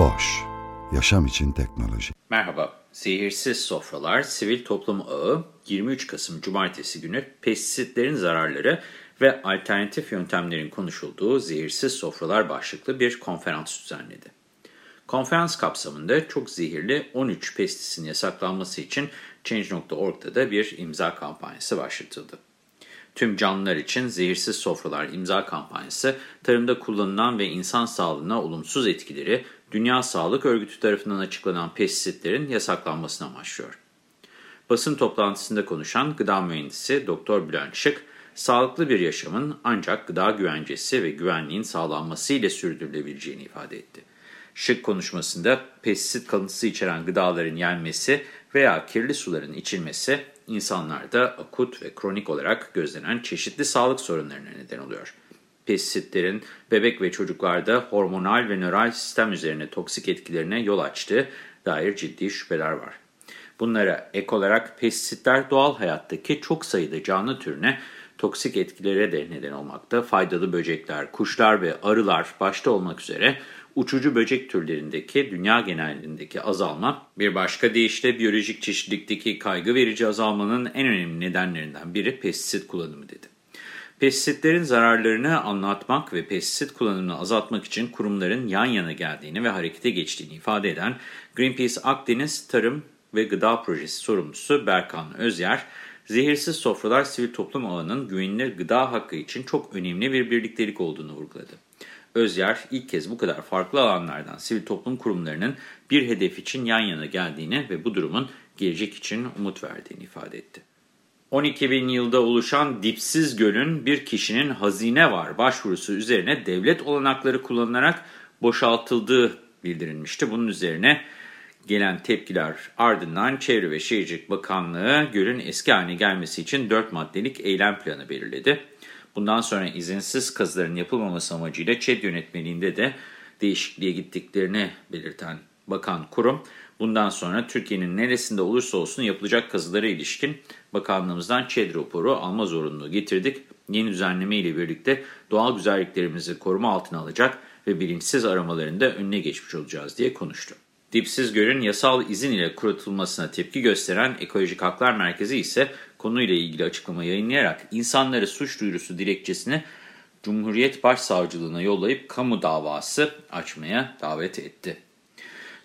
Boş, yaşam için teknoloji. Merhaba, Zehirsiz Sofralar Sivil Toplum Ağı 23 Kasım Cumartesi günü pestisitlerin zararları ve alternatif yöntemlerin konuşulduğu Zehirsiz Sofralar başlıklı bir konferans düzenledi. Konferans kapsamında çok zehirli 13 pestisin yasaklanması için Change.org'da da bir imza kampanyası başlatıldı. Tüm canlılar için Zehirsiz Sofralar imza kampanyası, tarımda kullanılan ve insan sağlığına olumsuz etkileri Dünya Sağlık Örgütü tarafından açıklanan pestisitlerin yasaklanmasına amaçlıyor. Basın toplantısında konuşan gıda mühendisi Dr. Bülent Şık, sağlıklı bir yaşamın ancak gıda güvencesi ve güvenliğin sağlanmasıyla sürdürülebileceğini ifade etti. Şık konuşmasında pestisit kalıntısı içeren gıdaların yenmesi veya kirli suların içilmesi insanlarda akut ve kronik olarak gözlenen çeşitli sağlık sorunlarına neden oluyor. Pestisitlerin bebek ve çocuklarda hormonal ve nöral sistem üzerine toksik etkilerine yol açtığı dair ciddi şüpheler var. Bunlara ek olarak pestisitler doğal hayattaki çok sayıda canlı türüne toksik etkilere de neden olmakta. Faydalı böcekler, kuşlar ve arılar başta olmak üzere uçucu böcek türlerindeki dünya genelindeki azalma bir başka deyişle biyolojik çeşitlilikteki kaygı verici azalmanın en önemli nedenlerinden biri pestisit kullanımı dedi. Pestisitlerin zararlarını anlatmak ve pestisit kullanımını azaltmak için kurumların yan yana geldiğini ve harekete geçtiğini ifade eden Greenpeace Akdeniz Tarım ve Gıda Projesi sorumlusu Berkan Özyer, Zehirsiz Sofralar Sivil Toplum Ağı'nın güvenilir gıda hakkı için çok önemli bir birliktelik olduğunu vurguladı. Özyer ilk kez bu kadar farklı alanlardan sivil toplum kurumlarının bir hedef için yan yana geldiğini ve bu durumun gelecek için umut verdiğini ifade etti. 12 bin yılda oluşan dipsiz gölün bir kişinin hazine var başvurusu üzerine devlet olanakları kullanılarak boşaltıldığı bildirilmişti. Bunun üzerine gelen tepkiler ardından Çevre ve Şehircilik Bakanlığı gölün eski haline gelmesi için 4 maddelik eylem planı belirledi. Bundan sonra izinsiz kazıların yapılmaması amacıyla ÇED yönetmeliğinde de değişikliğe gittiklerini belirten bakan kurum, bundan sonra Türkiye'nin neresinde olursa olsun yapılacak kazılara ilişkin bakanlığımızdan ÇED raporu alma zorunluluğu getirdik. Yeni düzenleme ile birlikte doğal güzelliklerimizi koruma altına alacak ve bilinçsiz aramalarında önüne geçmiş olacağız diye konuştu. Dipsiz Göl'ün yasal izin ile kurutulmasına tepki gösteren Ekolojik Haklar Merkezi ise konuyla ilgili açıklama yayınlayarak insanları suç duyurusu dilekçesini Cumhuriyet Başsavcılığına yollayıp kamu davası açmaya davet etti.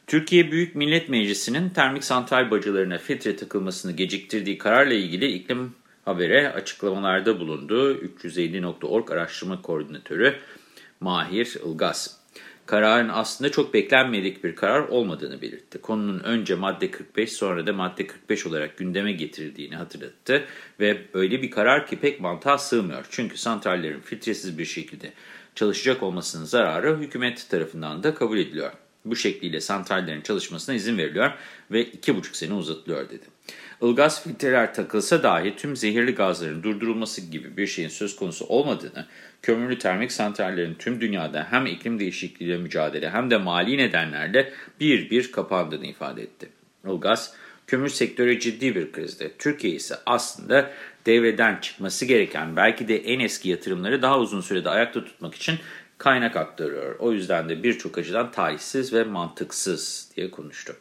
Türkiye Büyük Millet Meclisi'nin termik santral bacılarına filtre takılmasını geciktirdiği kararla ilgili iklim habere açıklamalarda bulundu. 350.org araştırma koordinatörü Mahir Ilgaz. Kararın aslında çok beklenmedik bir karar olmadığını belirtti. Konunun önce madde 45 sonra da madde 45 olarak gündeme getirildiğini hatırlattı ve öyle bir karar ki pek mantığa sığmıyor. Çünkü santrallerin filtresiz bir şekilde çalışacak olmasının zararı hükümet tarafından da kabul ediliyor. Bu şekliyle santrallerin çalışmasına izin veriliyor ve 2,5 sene uzatılıyor dedi. Ilgaz filtreler takılsa dahi tüm zehirli gazların durdurulması gibi bir şeyin söz konusu olmadığını, kömürlü termik santrallerin tüm dünyada hem iklim değişikliğiyle mücadele hem de mali nedenlerle bir bir kapandığını ifade etti. Ilgaz, kömür sektörü ciddi bir krizde. Türkiye ise aslında devreden çıkması gereken belki de en eski yatırımları daha uzun sürede ayakta tutmak için kaynak aktarıyor. O yüzden de birçok açıdan tarihsiz ve mantıksız diye konuştu.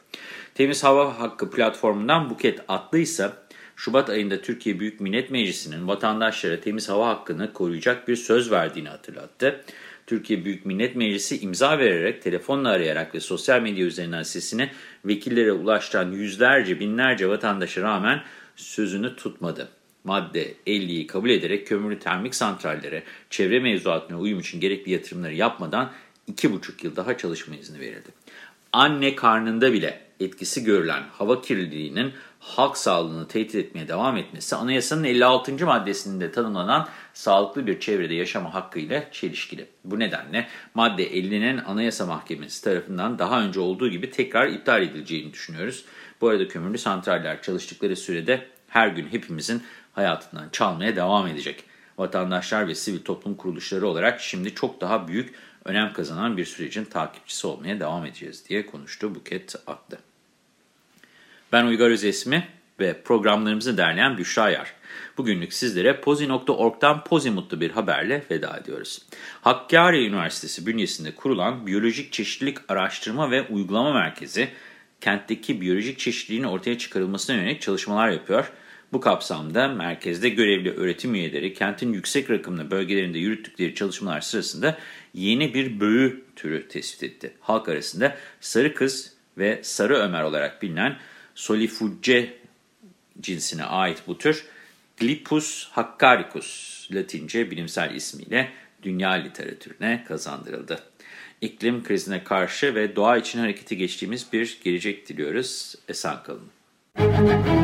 Temiz Hava Hakkı platformundan Buket Atlı ise Şubat ayında Türkiye Büyük Millet Meclisi'nin vatandaşlara temiz hava hakkını koruyacak bir söz verdiğini hatırlattı. Türkiye Büyük Millet Meclisi imza vererek, telefonla arayarak ve sosyal medya üzerinden sesini vekillere ulaştıran yüzlerce, binlerce vatandaşa rağmen sözünü tutmadı. Madde 50'yi kabul ederek kömürlü termik santrallere çevre mevzuatına uyum için gerekli yatırımları yapmadan 2,5 yıl daha çalışma izni verildi. Anne karnında bile etkisi görülen hava kirliliğinin halk sağlığını tehdit etmeye devam etmesi anayasanın 56. maddesinde tanımlanan sağlıklı bir çevrede yaşama hakkı ile çelişkili. Bu nedenle madde 50'nin Anayasa Mahkemesi tarafından daha önce olduğu gibi tekrar iptal edileceğini düşünüyoruz. Bu arada kömürlü santraller çalıştıkları sürede her gün hepimizin hayatından çalmaya devam edecek. Vatandaşlar ve sivil toplum kuruluşları olarak şimdi çok daha büyük önem kazanan bir sürecin takipçisi olmaya devam edeceğiz diye konuştu Buket Aklı. Ben Uygar Özesmi ve programlarımızı derleyen Büşra Yar. Bugünlük sizlere pozi.org'dan pozi mutlu bir haberle veda ediyoruz. Hakkari Üniversitesi bünyesinde kurulan Biyolojik Çeşitlilik Araştırma ve Uygulama Merkezi, kentteki biyolojik çeşitliliğin ortaya çıkarılmasına yönelik çalışmalar yapıyor. Bu kapsamda merkezde görevli öğretim üyeleri kentin yüksek rakımlı bölgelerinde yürüttükleri çalışmalar sırasında yeni bir böğü türü tespit etti. Halk arasında sarı kız ve sarı ömer olarak bilinen Solifuce cinsine ait bu tür Glypus haccaricus latince bilimsel ismiyle dünya literatürüne kazandırıldı. İklim krizine karşı ve doğa için harekete geçtiğimiz bir gelecek diliyoruz. Esen kalın.